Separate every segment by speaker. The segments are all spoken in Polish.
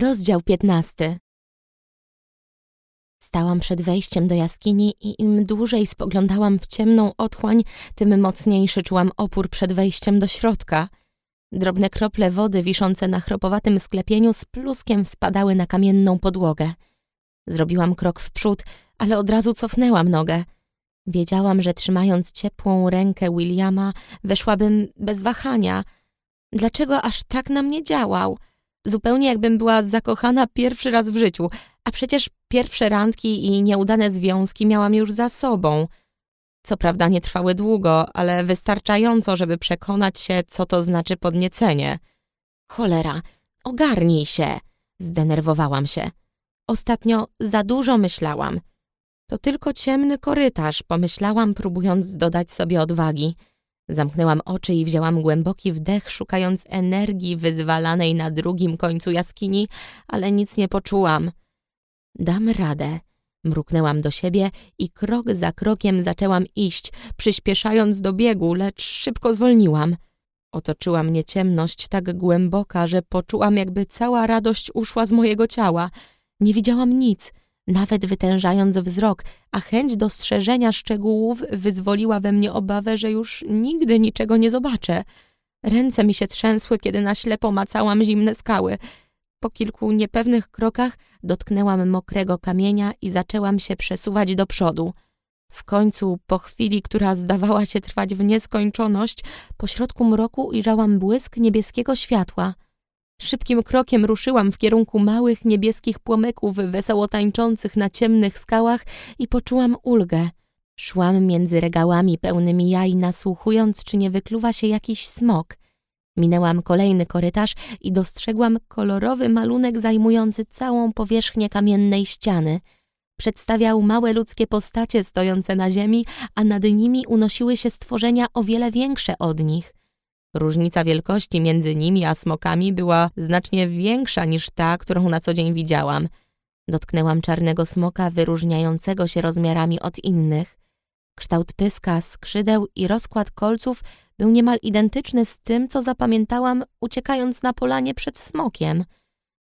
Speaker 1: Rozdział 15 Stałam przed wejściem do jaskini i im dłużej spoglądałam w ciemną otchłań, tym mocniejszy czułam opór przed wejściem do środka. Drobne krople wody wiszące na chropowatym sklepieniu z pluskiem spadały na kamienną podłogę. Zrobiłam krok w przód, ale od razu cofnęłam nogę. Wiedziałam, że trzymając ciepłą rękę Williama, weszłabym bez wahania. Dlaczego aż tak na mnie działał? Zupełnie jakbym była zakochana pierwszy raz w życiu, a przecież pierwsze randki i nieudane związki miałam już za sobą. Co prawda nie trwały długo, ale wystarczająco, żeby przekonać się, co to znaczy podniecenie. Cholera, ogarnij się! Zdenerwowałam się. Ostatnio za dużo myślałam. To tylko ciemny korytarz, pomyślałam, próbując dodać sobie odwagi. Zamknęłam oczy i wzięłam głęboki wdech, szukając energii wyzwalanej na drugim końcu jaskini, ale nic nie poczułam. Dam radę. Mruknęłam do siebie i krok za krokiem zaczęłam iść, przyspieszając do biegu, lecz szybko zwolniłam. Otoczyła mnie ciemność tak głęboka, że poczułam, jakby cała radość uszła z mojego ciała. Nie widziałam nic, nawet wytężając wzrok, a chęć dostrzeżenia szczegółów wyzwoliła we mnie obawę, że już nigdy niczego nie zobaczę. Ręce mi się trzęsły, kiedy na ślepo macałam zimne skały. Po kilku niepewnych krokach dotknęłam mokrego kamienia i zaczęłam się przesuwać do przodu. W końcu, po chwili, która zdawała się trwać w nieskończoność, pośrodku mroku ujrzałam błysk niebieskiego światła. Szybkim krokiem ruszyłam w kierunku małych niebieskich płomyków wesoło tańczących na ciemnych skałach i poczułam ulgę. Szłam między regałami pełnymi jaj, nasłuchując, czy nie wykluwa się jakiś smok. Minęłam kolejny korytarz i dostrzegłam kolorowy malunek zajmujący całą powierzchnię kamiennej ściany. Przedstawiał małe ludzkie postacie stojące na ziemi, a nad nimi unosiły się stworzenia o wiele większe od nich – Różnica wielkości między nimi a smokami była znacznie większa niż ta, którą na co dzień widziałam. Dotknęłam czarnego smoka wyróżniającego się rozmiarami od innych. Kształt pyska, skrzydeł i rozkład kolców był niemal identyczny z tym, co zapamiętałam uciekając na polanie przed smokiem.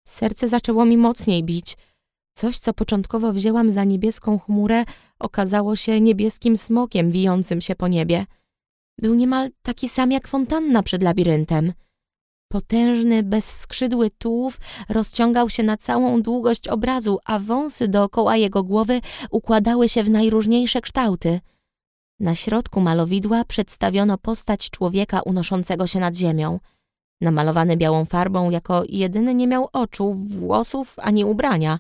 Speaker 1: Serce zaczęło mi mocniej bić. Coś, co początkowo wzięłam za niebieską chmurę, okazało się niebieskim smokiem wijącym się po niebie. Był niemal taki sam jak fontanna przed labiryntem. Potężny, bezskrzydły tułów rozciągał się na całą długość obrazu, a wąsy dookoła jego głowy układały się w najróżniejsze kształty. Na środku malowidła przedstawiono postać człowieka unoszącego się nad ziemią. Namalowany białą farbą jako jedyny nie miał oczu, włosów ani ubrania.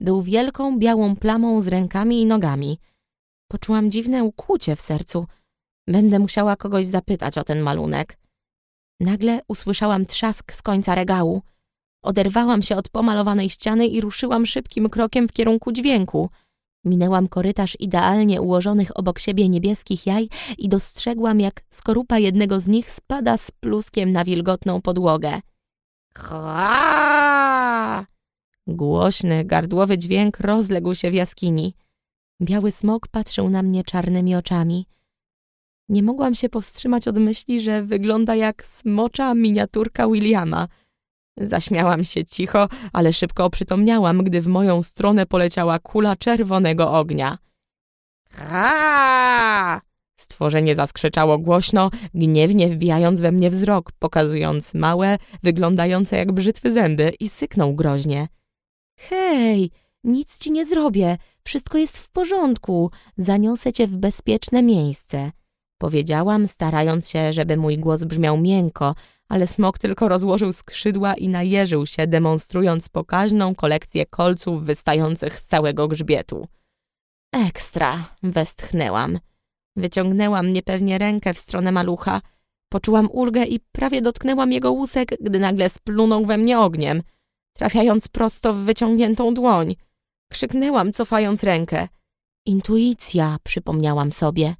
Speaker 1: Był wielką białą plamą z rękami i nogami. Poczułam dziwne ukłucie w sercu – Będę musiała kogoś zapytać o ten malunek. Nagle usłyszałam trzask z końca regału. Oderwałam się od pomalowanej ściany i ruszyłam szybkim krokiem w kierunku dźwięku. Minęłam korytarz idealnie ułożonych obok siebie niebieskich jaj i dostrzegłam, jak skorupa jednego z nich spada z pluskiem na wilgotną podłogę. Chra! Głośny, gardłowy dźwięk rozległ się w jaskini. Biały smok patrzył na mnie czarnymi oczami. Nie mogłam się powstrzymać od myśli, że wygląda jak smocza miniaturka Williama. Zaśmiałam się cicho, ale szybko oprzytomniałam, gdy w moją stronę poleciała kula czerwonego ognia. Ha! Stworzenie zaskrzeczało głośno, gniewnie wbijając we mnie wzrok, pokazując małe, wyglądające jak brzytwy zęby i syknął groźnie. Hej, nic ci nie zrobię, wszystko jest w porządku, zaniosę cię w bezpieczne miejsce. Powiedziałam, starając się, żeby mój głos brzmiał miękko, ale smok tylko rozłożył skrzydła i najeżył się, demonstrując pokaźną kolekcję kolców wystających z całego grzbietu. Ekstra, westchnęłam. Wyciągnęłam niepewnie rękę w stronę malucha. Poczułam ulgę i prawie dotknęłam jego łusek, gdy nagle splunął we mnie ogniem, trafiając prosto w wyciągniętą dłoń. Krzyknęłam, cofając rękę. Intuicja, przypomniałam sobie.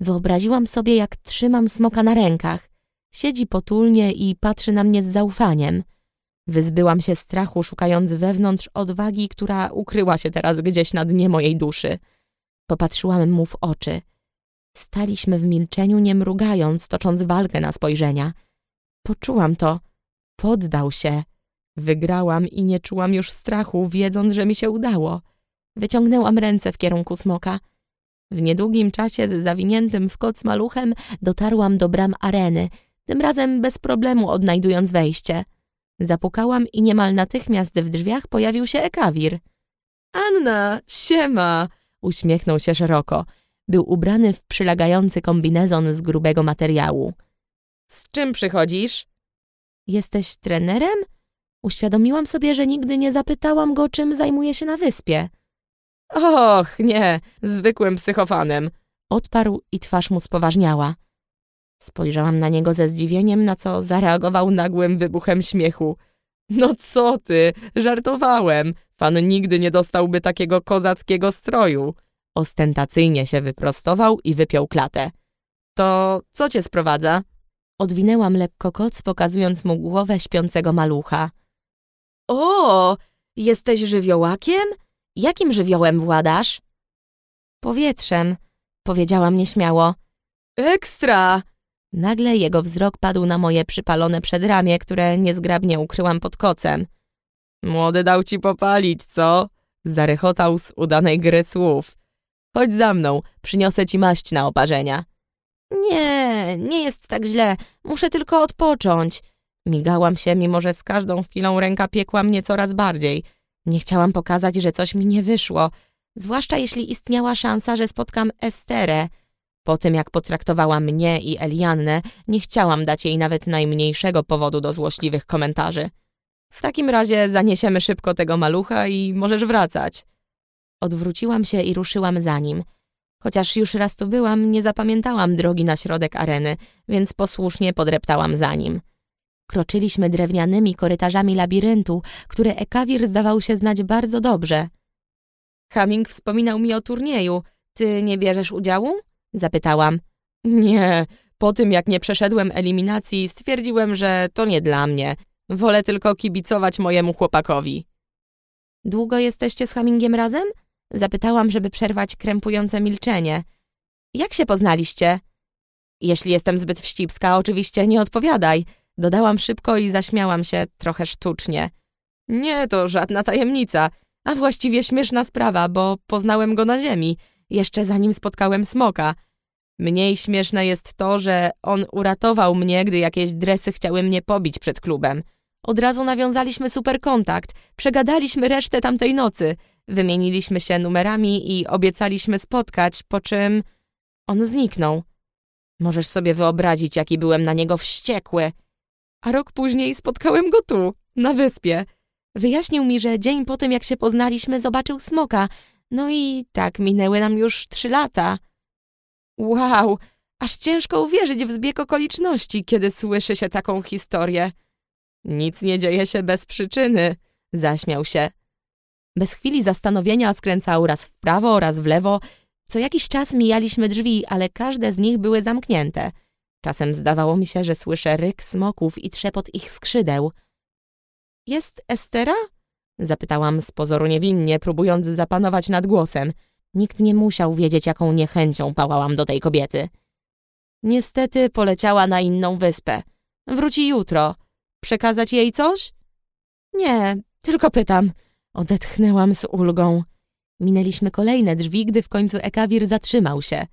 Speaker 1: Wyobraziłam sobie, jak trzymam smoka na rękach. Siedzi potulnie i patrzy na mnie z zaufaniem. Wyzbyłam się strachu, szukając wewnątrz odwagi, która ukryła się teraz gdzieś na dnie mojej duszy. Popatrzyłam mu w oczy. Staliśmy w milczeniu, nie mrugając, tocząc walkę na spojrzenia. Poczułam to. Poddał się. Wygrałam i nie czułam już strachu, wiedząc, że mi się udało. Wyciągnęłam ręce w kierunku smoka. W niedługim czasie z zawiniętym w koc maluchem dotarłam do bram areny, tym razem bez problemu odnajdując wejście. Zapukałam i niemal natychmiast w drzwiach pojawił się Ekawir. Anna, siema! Uśmiechnął się szeroko. Był ubrany w przylegający kombinezon z grubego materiału. Z czym przychodzisz? Jesteś trenerem? Uświadomiłam sobie, że nigdy nie zapytałam go, czym zajmuje się na wyspie. Och, nie, zwykłym psychofanem. Odparł i twarz mu spoważniała. Spojrzałam na niego ze zdziwieniem, na co zareagował nagłym wybuchem śmiechu. No co ty, żartowałem. Fan nigdy nie dostałby takiego kozackiego stroju. Ostentacyjnie się wyprostował i wypiął klatę. To co cię sprowadza? Odwinęłam lekko koc, pokazując mu głowę śpiącego malucha. O, jesteś żywiołakiem? Jakim żywiołem władasz? Powietrzem, powiedziałam nieśmiało. Ekstra! Nagle jego wzrok padł na moje przypalone przedramię, które niezgrabnie ukryłam pod kocem. Młody dał ci popalić, co? Zarechotał z udanej gry słów. Chodź za mną, przyniosę ci maść na oparzenia. Nie, nie jest tak źle. Muszę tylko odpocząć. Migałam się, mimo że z każdą chwilą ręka piekła mnie coraz bardziej. Nie chciałam pokazać, że coś mi nie wyszło, zwłaszcza jeśli istniała szansa, że spotkam Esterę. Po tym, jak potraktowała mnie i Eliannę, nie chciałam dać jej nawet najmniejszego powodu do złośliwych komentarzy. W takim razie zaniesiemy szybko tego malucha i możesz wracać. Odwróciłam się i ruszyłam za nim. Chociaż już raz tu byłam, nie zapamiętałam drogi na środek areny, więc posłusznie podreptałam za nim. Kroczyliśmy drewnianymi korytarzami labiryntu, który Ekawir zdawał się znać bardzo dobrze. Cumming wspominał mi o turnieju. Ty nie bierzesz udziału? Zapytałam. Nie, po tym jak nie przeszedłem eliminacji, stwierdziłem, że to nie dla mnie. Wolę tylko kibicować mojemu chłopakowi. Długo jesteście z Hammingiem razem? Zapytałam, żeby przerwać krępujące milczenie. Jak się poznaliście? Jeśli jestem zbyt wścibska, oczywiście nie odpowiadaj. Dodałam szybko i zaśmiałam się trochę sztucznie. Nie, to żadna tajemnica, a właściwie śmieszna sprawa, bo poznałem go na ziemi, jeszcze zanim spotkałem smoka. Mniej śmieszne jest to, że on uratował mnie, gdy jakieś dresy chciały mnie pobić przed klubem. Od razu nawiązaliśmy super kontakt, przegadaliśmy resztę tamtej nocy, wymieniliśmy się numerami i obiecaliśmy spotkać, po czym on zniknął. Możesz sobie wyobrazić, jaki byłem na niego wściekły. A rok później spotkałem go tu, na wyspie. Wyjaśnił mi, że dzień po tym, jak się poznaliśmy, zobaczył smoka. No i tak minęły nam już trzy lata. Wow, aż ciężko uwierzyć w zbieg okoliczności, kiedy słyszy się taką historię. Nic nie dzieje się bez przyczyny, zaśmiał się. Bez chwili zastanowienia skręcał raz w prawo, raz w lewo. Co jakiś czas mijaliśmy drzwi, ale każde z nich były zamknięte. Czasem zdawało mi się, że słyszę ryk smoków i trzepot ich skrzydeł. Jest Estera? Zapytałam z pozoru niewinnie, próbując zapanować nad głosem. Nikt nie musiał wiedzieć, jaką niechęcią pałałam do tej kobiety. Niestety poleciała na inną wyspę. Wróci jutro. Przekazać jej coś? Nie, tylko pytam. Odetchnęłam z ulgą. Minęliśmy kolejne drzwi, gdy w końcu Ekawir zatrzymał się.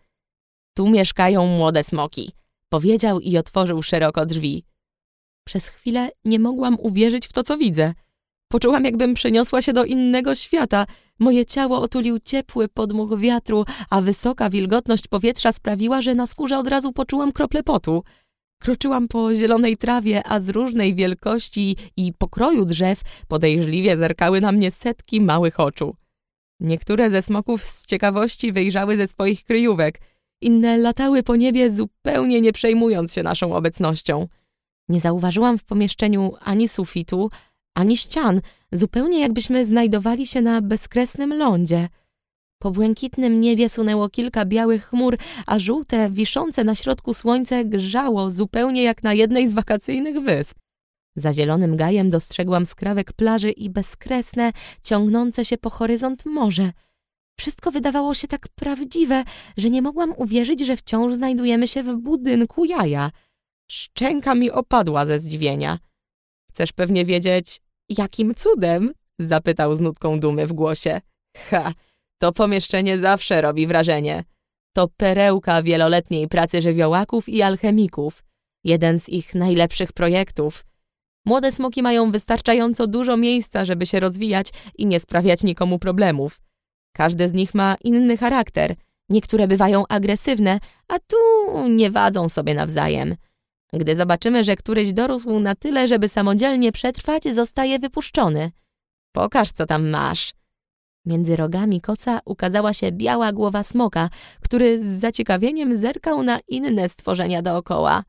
Speaker 1: Tu mieszkają młode smoki, powiedział i otworzył szeroko drzwi. Przez chwilę nie mogłam uwierzyć w to, co widzę. Poczułam, jakbym przeniosła się do innego świata. Moje ciało otulił ciepły podmuch wiatru, a wysoka wilgotność powietrza sprawiła, że na skórze od razu poczułam krople potu. Kroczyłam po zielonej trawie, a z różnej wielkości i pokroju drzew podejrzliwie zerkały na mnie setki małych oczu. Niektóre ze smoków z ciekawości wyjrzały ze swoich kryjówek, inne latały po niebie zupełnie nie przejmując się naszą obecnością. Nie zauważyłam w pomieszczeniu ani sufitu, ani ścian, zupełnie jakbyśmy znajdowali się na bezkresnym lądzie – po błękitnym niebie sunęło kilka białych chmur, a żółte, wiszące na środku słońce grzało zupełnie jak na jednej z wakacyjnych wysp. Za zielonym gajem dostrzegłam skrawek plaży i bezkresne, ciągnące się po horyzont morze. Wszystko wydawało się tak prawdziwe, że nie mogłam uwierzyć, że wciąż znajdujemy się w budynku jaja. Szczęka mi opadła ze zdziwienia. Chcesz pewnie wiedzieć, Jakim cudem? Zapytał z nutką dumy w głosie. Ha, to pomieszczenie zawsze robi wrażenie. To perełka wieloletniej pracy żywiołaków i alchemików. Jeden z ich najlepszych projektów. Młode smoki mają wystarczająco dużo miejsca, żeby się rozwijać i nie sprawiać nikomu problemów. Każde z nich ma inny charakter. Niektóre bywają agresywne, a tu nie wadzą sobie nawzajem. Gdy zobaczymy, że któryś dorósł na tyle, żeby samodzielnie przetrwać, zostaje wypuszczony. Pokaż, co tam masz. Między rogami koca ukazała się biała głowa smoka, który z zaciekawieniem zerkał na inne stworzenia dookoła.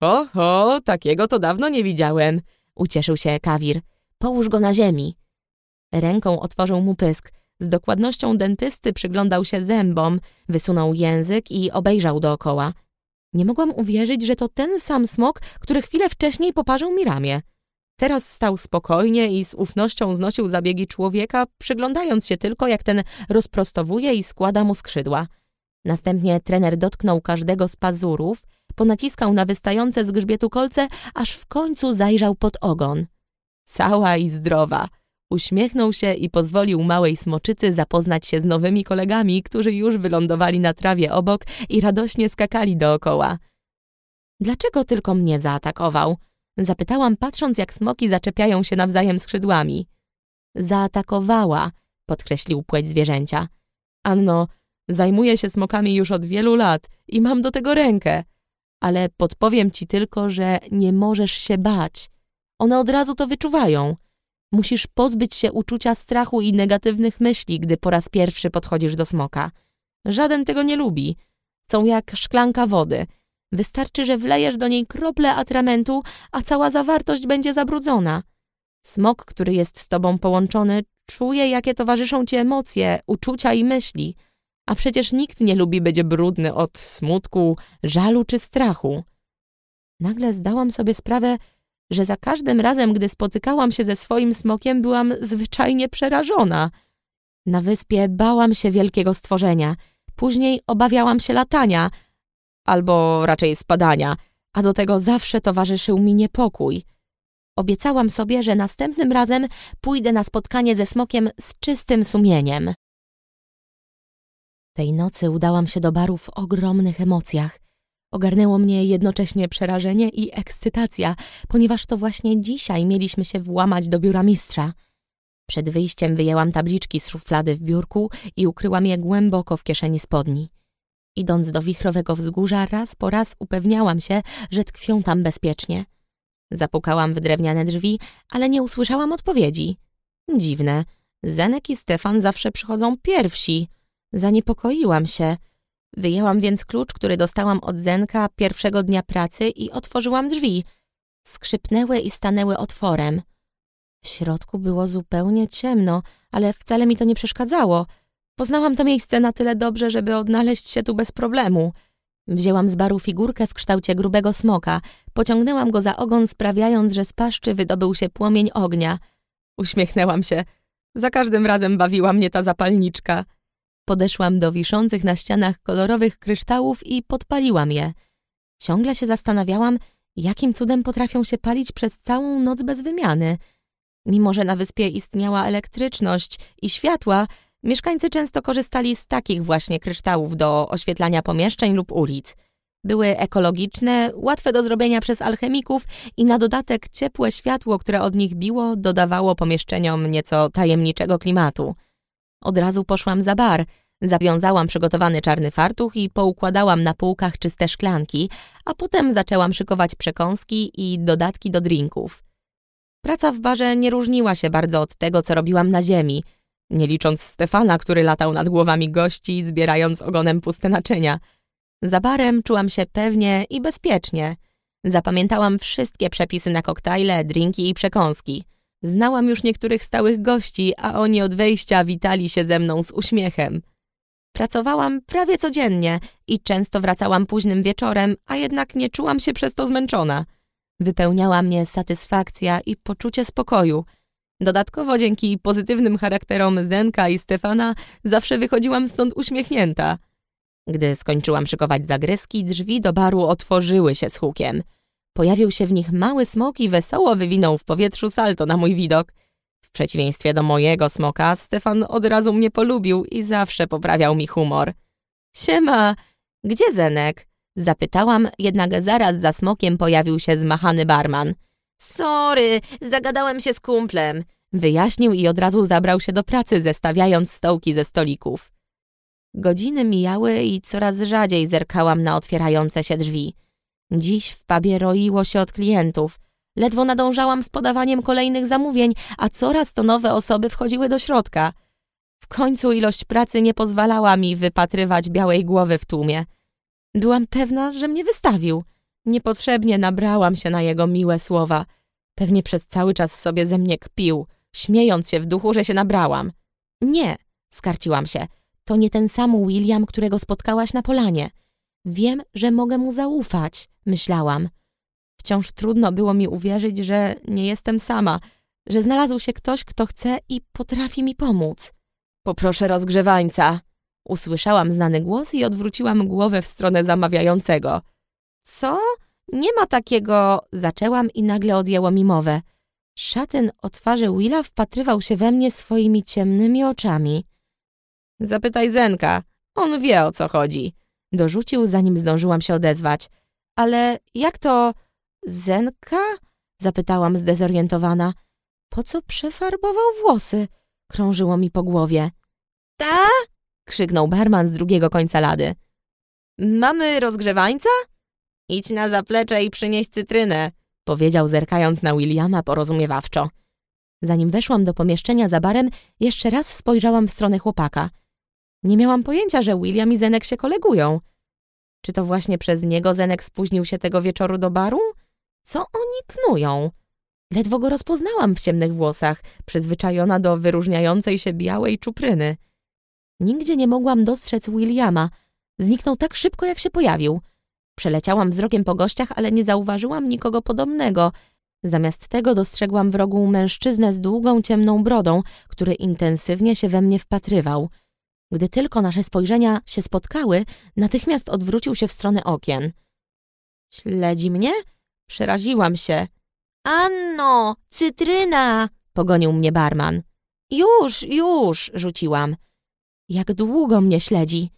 Speaker 1: Oho, takiego to dawno nie widziałem, ucieszył się Kawir. Połóż go na ziemi. Ręką otworzył mu pysk. Z dokładnością dentysty przyglądał się zębom, wysunął język i obejrzał dookoła. Nie mogłam uwierzyć, że to ten sam smok, który chwilę wcześniej poparzył mi ramię. Teraz stał spokojnie i z ufnością znosił zabiegi człowieka, przyglądając się tylko, jak ten rozprostowuje i składa mu skrzydła. Następnie trener dotknął każdego z pazurów, ponaciskał na wystające z grzbietu kolce, aż w końcu zajrzał pod ogon. Cała i zdrowa. Uśmiechnął się i pozwolił małej smoczycy zapoznać się z nowymi kolegami, którzy już wylądowali na trawie obok i radośnie skakali dookoła. Dlaczego tylko mnie zaatakował? Zapytałam, patrząc jak smoki zaczepiają się nawzajem skrzydłami. Zaatakowała, podkreślił płeć zwierzęcia. Anno, zajmuję się smokami już od wielu lat i mam do tego rękę. Ale podpowiem ci tylko, że nie możesz się bać. One od razu to wyczuwają. Musisz pozbyć się uczucia strachu i negatywnych myśli, gdy po raz pierwszy podchodzisz do smoka. Żaden tego nie lubi. Są jak szklanka wody. Wystarczy, że wlejesz do niej krople atramentu, a cała zawartość będzie zabrudzona. Smok, który jest z tobą połączony, czuje, jakie towarzyszą ci emocje, uczucia i myśli. A przecież nikt nie lubi być brudny od smutku, żalu czy strachu. Nagle zdałam sobie sprawę, że za każdym razem, gdy spotykałam się ze swoim smokiem, byłam zwyczajnie przerażona. Na wyspie bałam się wielkiego stworzenia, później obawiałam się latania, albo raczej spadania, a do tego zawsze towarzyszył mi niepokój. Obiecałam sobie, że następnym razem pójdę na spotkanie ze smokiem z czystym sumieniem. Tej nocy udałam się do baru w ogromnych emocjach. Ogarnęło mnie jednocześnie przerażenie i ekscytacja, ponieważ to właśnie dzisiaj mieliśmy się włamać do biura mistrza. Przed wyjściem wyjęłam tabliczki z szuflady w biurku i ukryłam je głęboko w kieszeni spodni. Idąc do wichrowego wzgórza, raz po raz upewniałam się, że tkwią tam bezpiecznie. Zapukałam w drewniane drzwi, ale nie usłyszałam odpowiedzi. Dziwne. Zenek i Stefan zawsze przychodzą pierwsi. Zaniepokoiłam się. Wyjęłam więc klucz, który dostałam od Zenka pierwszego dnia pracy i otworzyłam drzwi. Skrzypnęły i stanęły otworem. W środku było zupełnie ciemno, ale wcale mi to nie przeszkadzało. Poznałam to miejsce na tyle dobrze, żeby odnaleźć się tu bez problemu. Wzięłam z baru figurkę w kształcie grubego smoka, pociągnęłam go za ogon, sprawiając, że z paszczy wydobył się płomień ognia. Uśmiechnęłam się. Za każdym razem bawiła mnie ta zapalniczka. Podeszłam do wiszących na ścianach kolorowych kryształów i podpaliłam je. Ciągle się zastanawiałam, jakim cudem potrafią się palić przez całą noc bez wymiany. Mimo, że na wyspie istniała elektryczność i światła, mieszkańcy często korzystali z takich właśnie kryształów do oświetlania pomieszczeń lub ulic. Były ekologiczne, łatwe do zrobienia przez alchemików i na dodatek ciepłe światło, które od nich biło, dodawało pomieszczeniom nieco tajemniczego klimatu. Od razu poszłam za bar, zawiązałam przygotowany czarny fartuch i poukładałam na półkach czyste szklanki, a potem zaczęłam szykować przekąski i dodatki do drinków. Praca w barze nie różniła się bardzo od tego, co robiłam na ziemi, nie licząc Stefana, który latał nad głowami gości, zbierając ogonem puste naczynia. Za barem czułam się pewnie i bezpiecznie. Zapamiętałam wszystkie przepisy na koktajle, drinki i przekąski – Znałam już niektórych stałych gości, a oni od wejścia witali się ze mną z uśmiechem. Pracowałam prawie codziennie i często wracałam późnym wieczorem, a jednak nie czułam się przez to zmęczona. Wypełniała mnie satysfakcja i poczucie spokoju. Dodatkowo dzięki pozytywnym charakterom Zenka i Stefana zawsze wychodziłam stąd uśmiechnięta. Gdy skończyłam szykować zagryzki, drzwi do baru otworzyły się z hukiem – Pojawił się w nich mały smok i wesoło wywinął w powietrzu salto na mój widok. W przeciwieństwie do mojego smoka, Stefan od razu mnie polubił i zawsze poprawiał mi humor. Siema, gdzie Zenek? Zapytałam, jednak zaraz za smokiem pojawił się zmachany barman. Sorry, zagadałem się z kumplem. Wyjaśnił i od razu zabrał się do pracy, zestawiając stołki ze stolików. Godziny mijały i coraz rzadziej zerkałam na otwierające się drzwi. Dziś w pubie roiło się od klientów. Ledwo nadążałam z podawaniem kolejnych zamówień, a coraz to nowe osoby wchodziły do środka. W końcu ilość pracy nie pozwalała mi wypatrywać białej głowy w tłumie. Byłam pewna, że mnie wystawił. Niepotrzebnie nabrałam się na jego miłe słowa. Pewnie przez cały czas sobie ze mnie kpił, śmiejąc się w duchu, że się nabrałam. Nie, skarciłam się. To nie ten sam William, którego spotkałaś na polanie. Wiem, że mogę mu zaufać, myślałam. Wciąż trudno było mi uwierzyć, że nie jestem sama, że znalazł się ktoś, kto chce i potrafi mi pomóc. Poproszę rozgrzewańca. Usłyszałam znany głos i odwróciłam głowę w stronę zamawiającego. Co? Nie ma takiego... Zaczęłam i nagle odjęło mi mowę. Szatyn o twarzy Willa wpatrywał się we mnie swoimi ciemnymi oczami. Zapytaj Zenka, on wie o co chodzi. Dorzucił, zanim zdążyłam się odezwać. Ale jak to... Zenka? Zapytałam zdezorientowana. Po co przefarbował włosy? Krążyło mi po głowie. Ta? krzyknął barman z drugiego końca lady. Mamy rozgrzewańca? Idź na zaplecze i przynieś cytrynę, powiedział zerkając na Williama porozumiewawczo. Zanim weszłam do pomieszczenia za barem, jeszcze raz spojrzałam w stronę chłopaka. Nie miałam pojęcia, że William i Zenek się kolegują. Czy to właśnie przez niego Zenek spóźnił się tego wieczoru do baru? Co oni knują? Ledwo go rozpoznałam w ciemnych włosach, przyzwyczajona do wyróżniającej się białej czupryny. Nigdzie nie mogłam dostrzec Williama. Zniknął tak szybko, jak się pojawił. Przeleciałam wzrokiem po gościach, ale nie zauważyłam nikogo podobnego. Zamiast tego dostrzegłam w rogu mężczyznę z długą, ciemną brodą, który intensywnie się we mnie wpatrywał. Gdy tylko nasze spojrzenia się spotkały, natychmiast odwrócił się w stronę okien. Śledzi mnie? Przeraziłam się. Anno, cytryna! pogonił mnie barman. Już, już, rzuciłam. Jak długo mnie śledzi?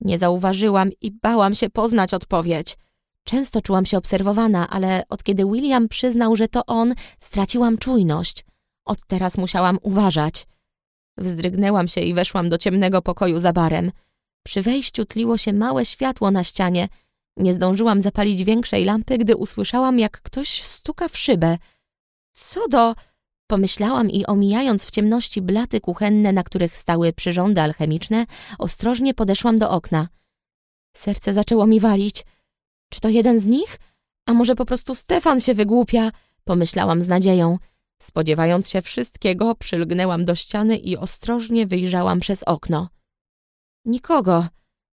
Speaker 1: Nie zauważyłam i bałam się poznać odpowiedź. Często czułam się obserwowana, ale od kiedy William przyznał, że to on, straciłam czujność. Od teraz musiałam uważać. Wzdrygnęłam się i weszłam do ciemnego pokoju za barem. Przy wejściu tliło się małe światło na ścianie. Nie zdążyłam zapalić większej lampy, gdy usłyszałam, jak ktoś stuka w szybę. Co do... Pomyślałam i omijając w ciemności blaty kuchenne, na których stały przyrządy alchemiczne, ostrożnie podeszłam do okna. Serce zaczęło mi walić. Czy to jeden z nich? A może po prostu Stefan się wygłupia? Pomyślałam z nadzieją. Spodziewając się wszystkiego, przylgnęłam do ściany i ostrożnie wyjrzałam przez okno. Nikogo.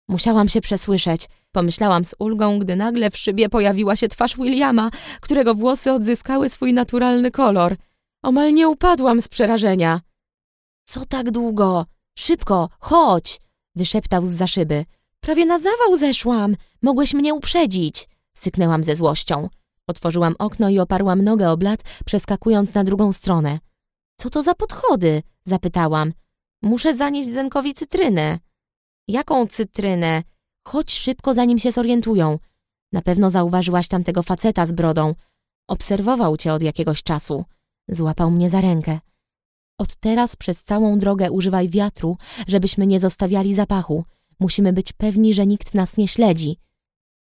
Speaker 1: Musiałam się przesłyszeć. Pomyślałam z ulgą, gdy nagle w szybie pojawiła się twarz Williama, którego włosy odzyskały swój naturalny kolor. Omal nie upadłam z przerażenia. Co tak długo? Szybko, chodź! Wyszeptał z za szyby. Prawie na zawał zeszłam. Mogłeś mnie uprzedzić. Syknęłam ze złością. Otworzyłam okno i oparłam nogę o blat, przeskakując na drugą stronę. Co to za podchody? Zapytałam. Muszę zanieść Zenkowi cytrynę. Jaką cytrynę? Chodź szybko, zanim się zorientują. Na pewno zauważyłaś tamtego faceta z brodą. Obserwował cię od jakiegoś czasu. Złapał mnie za rękę. Od teraz przez całą drogę używaj wiatru, żebyśmy nie zostawiali zapachu. Musimy być pewni, że nikt nas nie śledzi.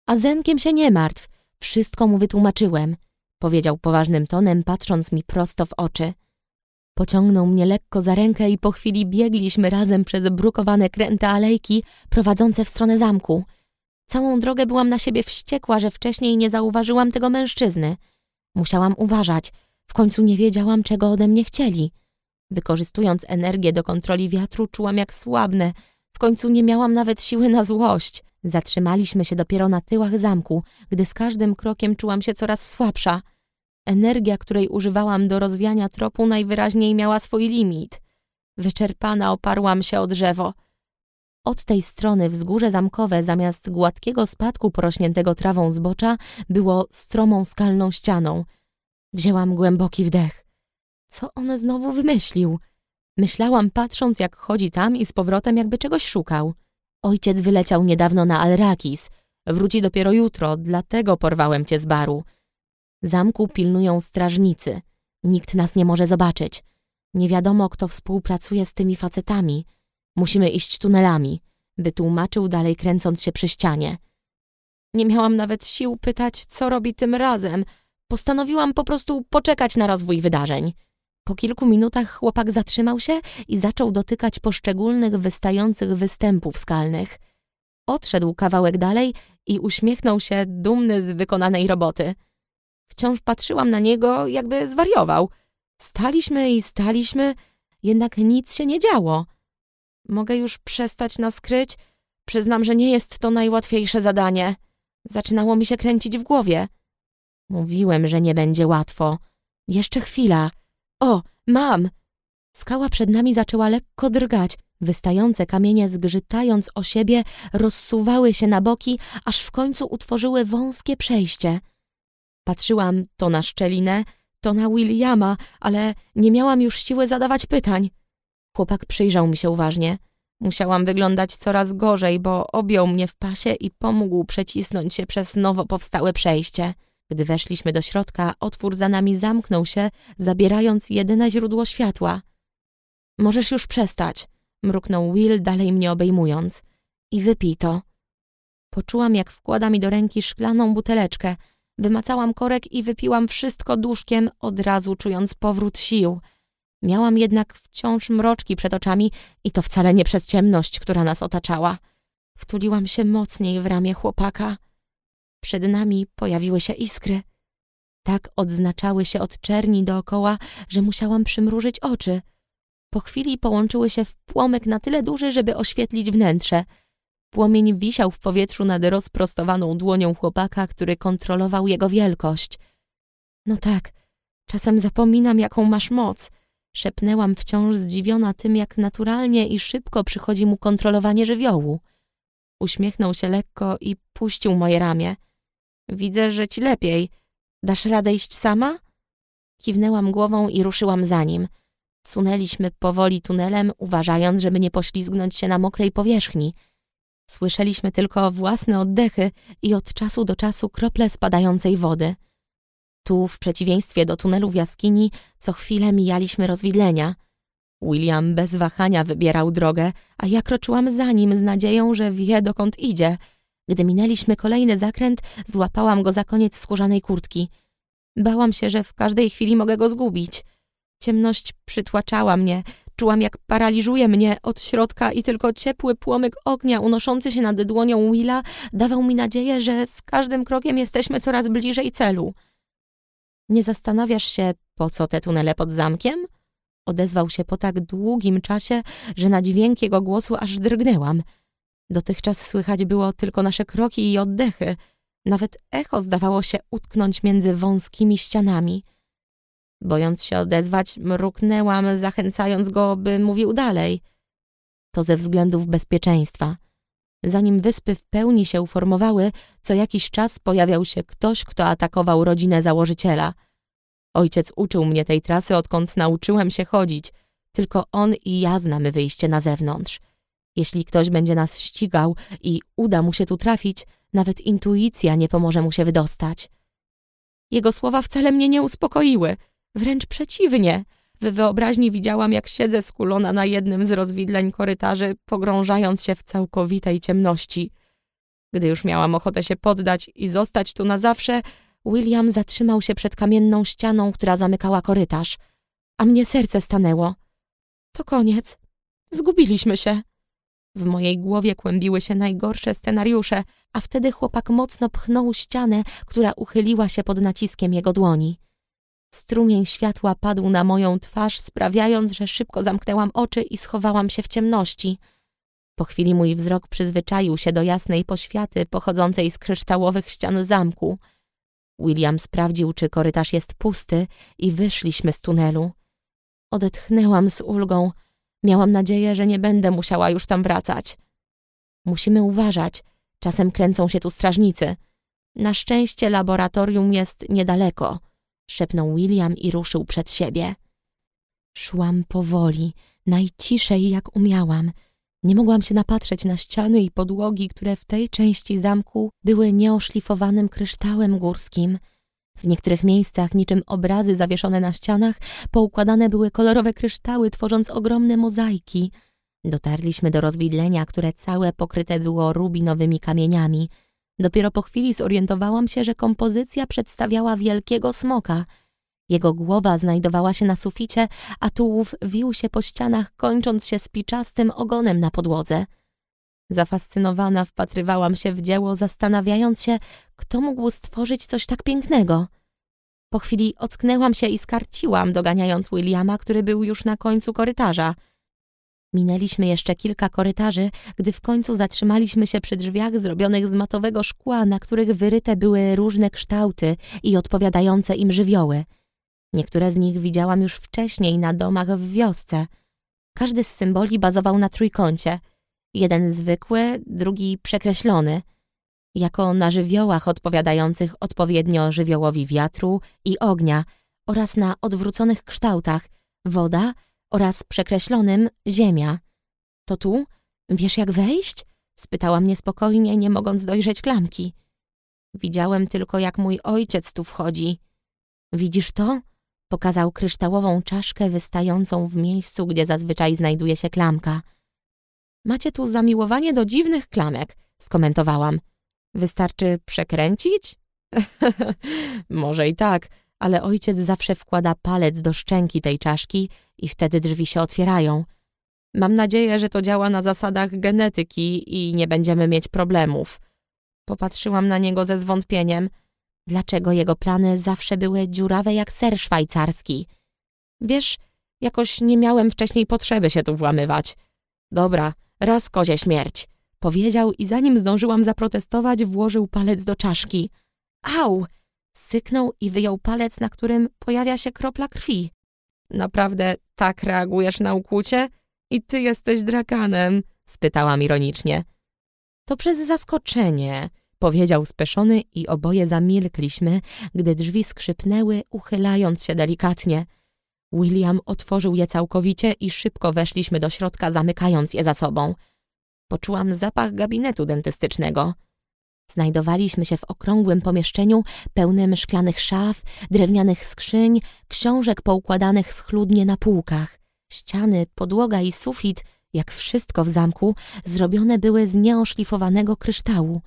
Speaker 1: A Zenkiem się nie martw. Wszystko mu wytłumaczyłem, powiedział poważnym tonem, patrząc mi prosto w oczy. Pociągnął mnie lekko za rękę i po chwili biegliśmy razem przez brukowane kręte alejki prowadzące w stronę zamku. Całą drogę byłam na siebie wściekła, że wcześniej nie zauważyłam tego mężczyzny. Musiałam uważać. W końcu nie wiedziałam, czego ode mnie chcieli. Wykorzystując energię do kontroli wiatru, czułam jak słabnę. W końcu nie miałam nawet siły na złość. Zatrzymaliśmy się dopiero na tyłach zamku, gdy z każdym krokiem czułam się coraz słabsza. Energia, której używałam do rozwiania tropu, najwyraźniej miała swój limit. Wyczerpana oparłam się o drzewo. Od tej strony wzgórze zamkowe zamiast gładkiego spadku porośniętego trawą zbocza było stromą skalną ścianą. Wzięłam głęboki wdech. Co on znowu wymyślił? Myślałam patrząc jak chodzi tam i z powrotem jakby czegoś szukał. Ojciec wyleciał niedawno na Alrakis. Wróci dopiero jutro, dlatego porwałem cię z baru. Zamku pilnują strażnicy. Nikt nas nie może zobaczyć. Nie wiadomo, kto współpracuje z tymi facetami. Musimy iść tunelami, wytłumaczył dalej kręcąc się przy ścianie. Nie miałam nawet sił pytać, co robi tym razem. Postanowiłam po prostu poczekać na rozwój wydarzeń. Po kilku minutach chłopak zatrzymał się i zaczął dotykać poszczególnych wystających występów skalnych. Odszedł kawałek dalej i uśmiechnął się, dumny z wykonanej roboty. Wciąż patrzyłam na niego, jakby zwariował. Staliśmy i staliśmy, jednak nic się nie działo. Mogę już przestać nas kryć? Przyznam, że nie jest to najłatwiejsze zadanie. Zaczynało mi się kręcić w głowie. Mówiłem, że nie będzie łatwo. Jeszcze chwila. O, mam! Skała przed nami zaczęła lekko drgać. Wystające kamienie, zgrzytając o siebie, rozsuwały się na boki, aż w końcu utworzyły wąskie przejście. Patrzyłam to na szczelinę, to na Williama, ale nie miałam już siły zadawać pytań. Chłopak przyjrzał mi się uważnie. Musiałam wyglądać coraz gorzej, bo objął mnie w pasie i pomógł przecisnąć się przez nowo powstałe przejście. Gdy weszliśmy do środka, otwór za nami zamknął się, zabierając jedyne źródło światła. Możesz już przestać, mruknął Will, dalej mnie obejmując. I wypij to. Poczułam, jak wkłada mi do ręki szklaną buteleczkę. Wymacałam korek i wypiłam wszystko duszkiem, od razu czując powrót sił. Miałam jednak wciąż mroczki przed oczami i to wcale nie przez ciemność, która nas otaczała. Wtuliłam się mocniej w ramię chłopaka. Przed nami pojawiły się iskry. Tak odznaczały się od czerni dookoła, że musiałam przymrużyć oczy. Po chwili połączyły się w płomek na tyle duży, żeby oświetlić wnętrze. Płomień wisiał w powietrzu nad rozprostowaną dłonią chłopaka, który kontrolował jego wielkość. No tak, czasem zapominam, jaką masz moc. Szepnęłam wciąż zdziwiona tym, jak naturalnie i szybko przychodzi mu kontrolowanie żywiołu. Uśmiechnął się lekko i puścił moje ramię. Widzę, że ci lepiej. Dasz radę iść sama? Kiwnęłam głową i ruszyłam za nim. Sunęliśmy powoli tunelem, uważając, żeby nie poślizgnąć się na mokrej powierzchni. Słyszeliśmy tylko własne oddechy i od czasu do czasu krople spadającej wody. Tu, w przeciwieństwie do tunelu w jaskini, co chwilę mijaliśmy rozwidlenia. William bez wahania wybierał drogę, a ja kroczyłam za nim z nadzieją, że wie, dokąd idzie – gdy minęliśmy kolejny zakręt, złapałam go za koniec skórzanej kurtki. Bałam się, że w każdej chwili mogę go zgubić. Ciemność przytłaczała mnie, czułam jak paraliżuje mnie od środka i tylko ciepły płomyk ognia unoszący się nad dłonią Willa dawał mi nadzieję, że z każdym krokiem jesteśmy coraz bliżej celu. Nie zastanawiasz się, po co te tunele pod zamkiem? Odezwał się po tak długim czasie, że na dźwięk jego głosu aż drgnęłam – Dotychczas słychać było tylko nasze kroki i oddechy. Nawet echo zdawało się utknąć między wąskimi ścianami. Bojąc się odezwać, mruknęłam, zachęcając go, by mówił dalej. To ze względów bezpieczeństwa. Zanim wyspy w pełni się uformowały, co jakiś czas pojawiał się ktoś, kto atakował rodzinę założyciela. Ojciec uczył mnie tej trasy, odkąd nauczyłem się chodzić. Tylko on i ja znamy wyjście na zewnątrz. Jeśli ktoś będzie nas ścigał i uda mu się tu trafić, nawet intuicja nie pomoże mu się wydostać. Jego słowa wcale mnie nie uspokoiły, wręcz przeciwnie. W wyobraźni widziałam, jak siedzę skulona na jednym z rozwidleń korytarzy, pogrążając się w całkowitej ciemności. Gdy już miałam ochotę się poddać i zostać tu na zawsze, William zatrzymał się przed kamienną ścianą, która zamykała korytarz, a mnie serce stanęło. To koniec. Zgubiliśmy się. W mojej głowie kłębiły się najgorsze scenariusze, a wtedy chłopak mocno pchnął ścianę, która uchyliła się pod naciskiem jego dłoni. Strumień światła padł na moją twarz, sprawiając, że szybko zamknęłam oczy i schowałam się w ciemności. Po chwili mój wzrok przyzwyczaił się do jasnej poświaty pochodzącej z kryształowych ścian zamku. William sprawdził, czy korytarz jest pusty i wyszliśmy z tunelu. Odetchnęłam z ulgą – Miałam nadzieję, że nie będę musiała już tam wracać. Musimy uważać, czasem kręcą się tu strażnicy. Na szczęście laboratorium jest niedaleko, szepnął William i ruszył przed siebie. Szłam powoli, najciszej jak umiałam. Nie mogłam się napatrzeć na ściany i podłogi, które w tej części zamku były nieoszlifowanym kryształem górskim. W niektórych miejscach, niczym obrazy zawieszone na ścianach, poukładane były kolorowe kryształy, tworząc ogromne mozaiki. Dotarliśmy do rozwidlenia, które całe pokryte było rubinowymi kamieniami. Dopiero po chwili zorientowałam się, że kompozycja przedstawiała wielkiego smoka – jego głowa znajdowała się na suficie, a tułów wił się po ścianach, kończąc się spiczastym ogonem na podłodze. Zafascynowana wpatrywałam się w dzieło, zastanawiając się, kto mógł stworzyć coś tak pięknego. Po chwili ocknęłam się i skarciłam, doganiając Williama, który był już na końcu korytarza. Minęliśmy jeszcze kilka korytarzy, gdy w końcu zatrzymaliśmy się przy drzwiach zrobionych z matowego szkła, na których wyryte były różne kształty i odpowiadające im żywioły – Niektóre z nich widziałam już wcześniej na domach w wiosce. Każdy z symboli bazował na trójkącie. Jeden zwykły, drugi przekreślony. Jako na żywiołach odpowiadających odpowiednio żywiołowi wiatru i ognia oraz na odwróconych kształtach woda oraz przekreślonym ziemia. To tu? Wiesz jak wejść? Spytałam niespokojnie, nie mogąc dojrzeć klamki. Widziałem tylko, jak mój ojciec tu wchodzi. Widzisz to? Pokazał kryształową czaszkę wystającą w miejscu, gdzie zazwyczaj znajduje się klamka. Macie tu zamiłowanie do dziwnych klamek, skomentowałam. Wystarczy przekręcić? Może i tak, ale ojciec zawsze wkłada palec do szczęki tej czaszki i wtedy drzwi się otwierają. Mam nadzieję, że to działa na zasadach genetyki i nie będziemy mieć problemów. Popatrzyłam na niego ze zwątpieniem – Dlaczego jego plany zawsze były dziurawe jak ser szwajcarski? Wiesz, jakoś nie miałem wcześniej potrzeby się tu włamywać. Dobra, raz kozie śmierć, powiedział i zanim zdążyłam zaprotestować, włożył palec do czaszki. Au! Syknął i wyjął palec, na którym pojawia się kropla krwi. Naprawdę tak reagujesz na ukłucie? I ty jesteś drakanem? spytałam ironicznie. To przez zaskoczenie powiedział speszony i oboje zamilkliśmy, gdy drzwi skrzypnęły, uchylając się delikatnie. William otworzył je całkowicie i szybko weszliśmy do środka, zamykając je za sobą. Poczułam zapach gabinetu dentystycznego. Znajdowaliśmy się w okrągłym pomieszczeniu pełnym szklanych szaf, drewnianych skrzyń, książek poukładanych schludnie na półkach. Ściany, podłoga i sufit, jak wszystko w zamku, zrobione były z nieoszlifowanego kryształu.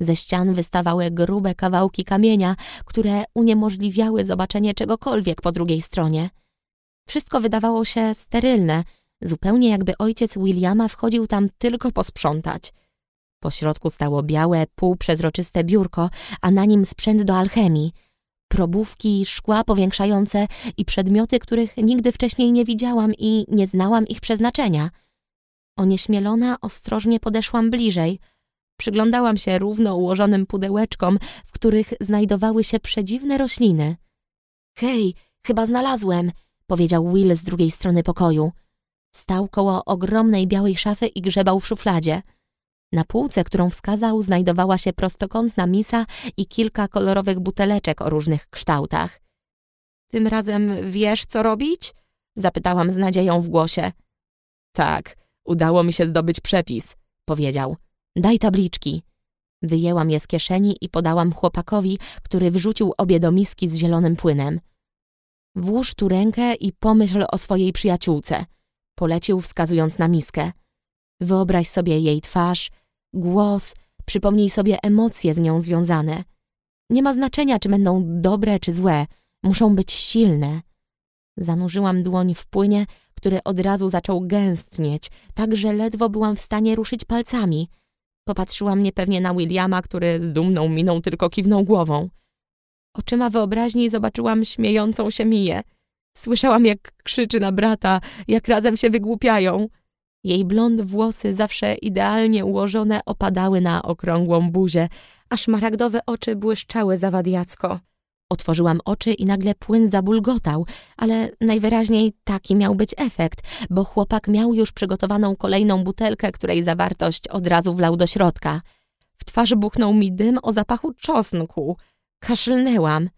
Speaker 1: Ze ścian wystawały grube kawałki kamienia, które uniemożliwiały zobaczenie czegokolwiek po drugiej stronie. Wszystko wydawało się sterylne, zupełnie jakby ojciec Williama wchodził tam tylko posprzątać. Po środku stało białe, półprzezroczyste biurko, a na nim sprzęt do alchemii. Probówki, szkła powiększające i przedmioty, których nigdy wcześniej nie widziałam i nie znałam ich przeznaczenia. Onieśmielona ostrożnie podeszłam bliżej – Przyglądałam się równo ułożonym pudełeczkom, w których znajdowały się przedziwne rośliny. Hej, chyba znalazłem, powiedział Will z drugiej strony pokoju. Stał koło ogromnej białej szafy i grzebał w szufladzie. Na półce, którą wskazał, znajdowała się prostokątna misa i kilka kolorowych buteleczek o różnych kształtach. Tym razem wiesz, co robić? Zapytałam z nadzieją w głosie. Tak, udało mi się zdobyć przepis, powiedział. Daj tabliczki. Wyjęłam je z kieszeni i podałam chłopakowi, który wrzucił obie do miski z zielonym płynem. Włóż tu rękę i pomyśl o swojej przyjaciółce, polecił wskazując na miskę. Wyobraź sobie jej twarz, głos, przypomnij sobie emocje z nią związane. Nie ma znaczenia, czy będą dobre czy złe, muszą być silne. Zanurzyłam dłoń w płynie, który od razu zaczął gęstnieć, tak że ledwo byłam w stanie ruszyć palcami – Popatrzyłam niepewnie na Williama, który z dumną miną tylko kiwnął głową. Oczyma wyobraźni zobaczyłam śmiejącą się Miję. Słyszałam, jak krzyczy na brata, jak razem się wygłupiają. Jej blond włosy, zawsze idealnie ułożone, opadały na okrągłą buzię, a szmaragdowe oczy błyszczały zawadiacko. Otworzyłam oczy i nagle płyn zabulgotał, ale najwyraźniej taki miał być efekt, bo chłopak miał już przygotowaną kolejną butelkę, której zawartość od razu wlał do środka. W twarz buchnął mi dym o zapachu czosnku. Kaszlnęłam.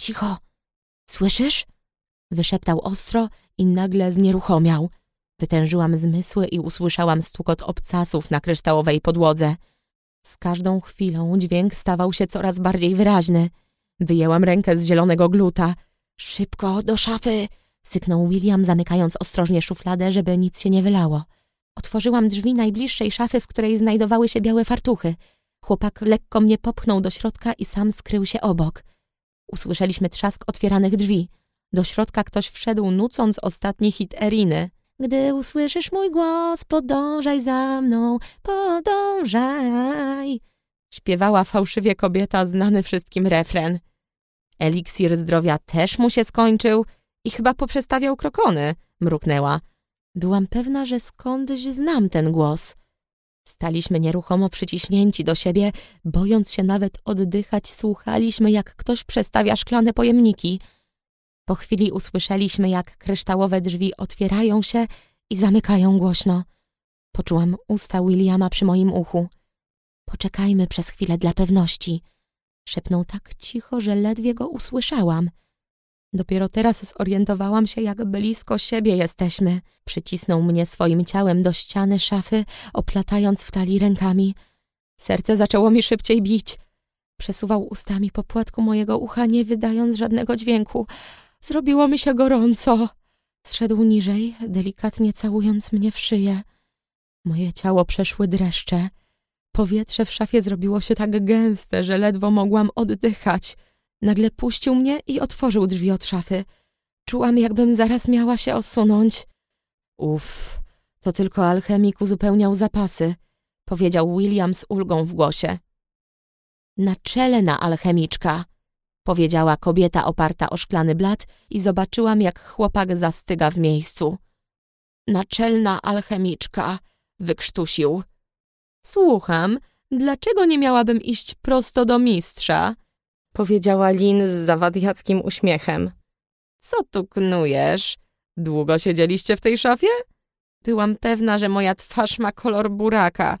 Speaker 1: Cicho. Słyszysz? Wyszeptał ostro i nagle znieruchomiał. Wytężyłam zmysły i usłyszałam stukot obcasów na kryształowej podłodze. Z każdą chwilą dźwięk stawał się coraz bardziej wyraźny. Wyjęłam rękę z zielonego gluta. Szybko, do szafy! Syknął William, zamykając ostrożnie szufladę, żeby nic się nie wylało. Otworzyłam drzwi najbliższej szafy, w której znajdowały się białe fartuchy. Chłopak lekko mnie popchnął do środka i sam skrył się obok. Usłyszeliśmy trzask otwieranych drzwi. Do środka ktoś wszedł, nucąc ostatni hit Eriny. Gdy usłyszysz mój głos, podążaj za mną, podążaj. Śpiewała fałszywie kobieta, znany wszystkim refren. Eliksir zdrowia też mu się skończył i chyba poprzestawiał krokony, mruknęła. Byłam pewna, że skądś znam ten głos. Staliśmy nieruchomo przyciśnięci do siebie, bojąc się nawet oddychać, słuchaliśmy, jak ktoś przestawia szklane pojemniki. Po chwili usłyszeliśmy, jak kryształowe drzwi otwierają się i zamykają głośno. Poczułam usta Williama przy moim uchu. Poczekajmy przez chwilę dla pewności. Szepnął tak cicho, że ledwie go usłyszałam. Dopiero teraz zorientowałam się, jak blisko siebie jesteśmy. Przycisnął mnie swoim ciałem do ściany szafy, oplatając w talii rękami. Serce zaczęło mi szybciej bić. Przesuwał ustami po płatku mojego ucha, nie wydając żadnego dźwięku. Zrobiło mi się gorąco. Zszedł niżej, delikatnie całując mnie w szyję. Moje ciało przeszły dreszcze. Powietrze w szafie zrobiło się tak gęste, że ledwo mogłam oddychać. Nagle puścił mnie i otworzył drzwi od szafy. Czułam, jakbym zaraz miała się osunąć. Uff, to tylko alchemik uzupełniał zapasy, powiedział William z ulgą w głosie. Naczelna alchemiczka, powiedziała kobieta oparta o szklany blat i zobaczyłam, jak chłopak zastyga w miejscu. Naczelna alchemiczka, wykrztusił. Słucham, dlaczego nie miałabym iść prosto do mistrza? Powiedziała Lin z zawadiackim uśmiechem. Co tu knujesz? Długo siedzieliście w tej szafie? Byłam pewna, że moja twarz ma kolor buraka.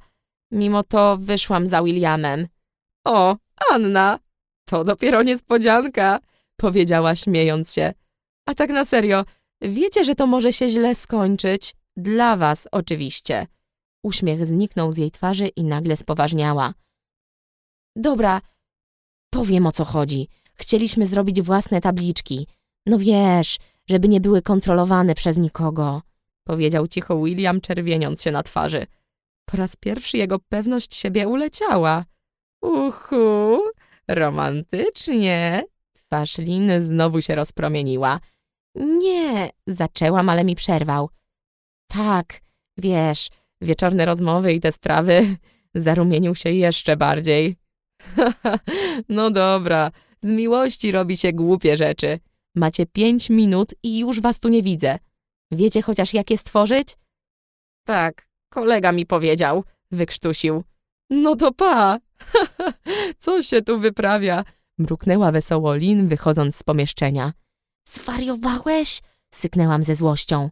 Speaker 1: Mimo to wyszłam za Williamem. O, Anna! To dopiero niespodzianka, powiedziała śmiejąc się. A tak na serio, wiecie, że to może się źle skończyć? Dla was oczywiście. Uśmiech zniknął z jej twarzy i nagle spoważniała. Dobra, powiem o co chodzi. Chcieliśmy zrobić własne tabliczki. No wiesz, żeby nie były kontrolowane przez nikogo, powiedział cicho William, czerwieniąc się na twarzy. Po raz pierwszy jego pewność siebie uleciała. Uhu, romantycznie. Twarz Liny znowu się rozpromieniła. Nie, zaczęłam, ale mi przerwał. Tak, wiesz, wieczorne rozmowy i te sprawy, zarumienił się jeszcze bardziej. no dobra, z miłości robi się głupie rzeczy. Macie pięć minut i już was tu nie widzę. Wiecie chociaż jak je stworzyć? Tak, kolega mi powiedział, wykrztusił. No to pa! Co się tu wyprawia? Mruknęła wesoło Lin, wychodząc z pomieszczenia. Zwariowałeś? Syknęłam ze złością.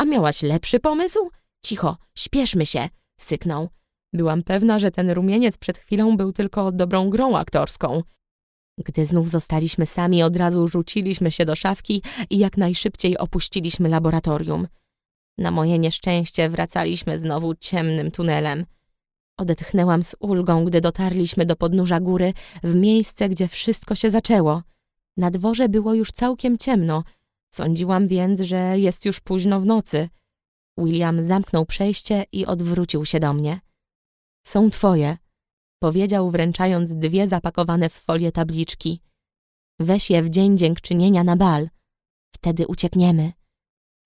Speaker 1: A miałaś lepszy pomysł? Cicho, śpieszmy się, syknął. Byłam pewna, że ten rumieniec przed chwilą był tylko dobrą grą aktorską. Gdy znów zostaliśmy sami, od razu rzuciliśmy się do szafki i jak najszybciej opuściliśmy laboratorium. Na moje nieszczęście wracaliśmy znowu ciemnym tunelem. Odetchnęłam z ulgą, gdy dotarliśmy do podnóża góry, w miejsce, gdzie wszystko się zaczęło. Na dworze było już całkiem ciemno. Sądziłam więc, że jest już późno w nocy. William zamknął przejście i odwrócił się do mnie. Są twoje, powiedział wręczając dwie zapakowane w folię tabliczki. Weź je w dzień dziękczynienia na bal. Wtedy uciekniemy.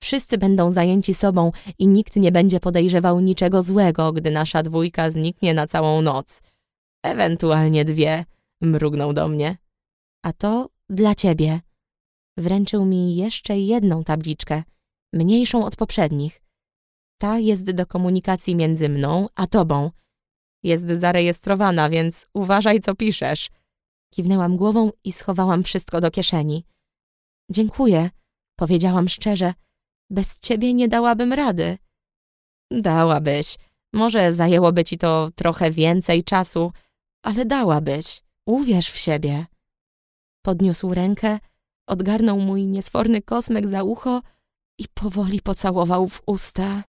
Speaker 1: Wszyscy będą zajęci sobą i nikt nie będzie podejrzewał niczego złego, gdy nasza dwójka zniknie na całą noc. Ewentualnie dwie, mrugnął do mnie. A to dla ciebie. Wręczył mi jeszcze jedną tabliczkę, mniejszą od poprzednich. Ta jest do komunikacji między mną a tobą. Jest zarejestrowana, więc uważaj, co piszesz. Kiwnęłam głową i schowałam wszystko do kieszeni. Dziękuję, powiedziałam szczerze. Bez ciebie nie dałabym rady. Dałabyś. Może zajęłoby ci to trochę więcej czasu, ale dałabyś. Uwierz w siebie. Podniósł rękę, odgarnął mój niesforny kosmek za ucho i powoli pocałował w usta.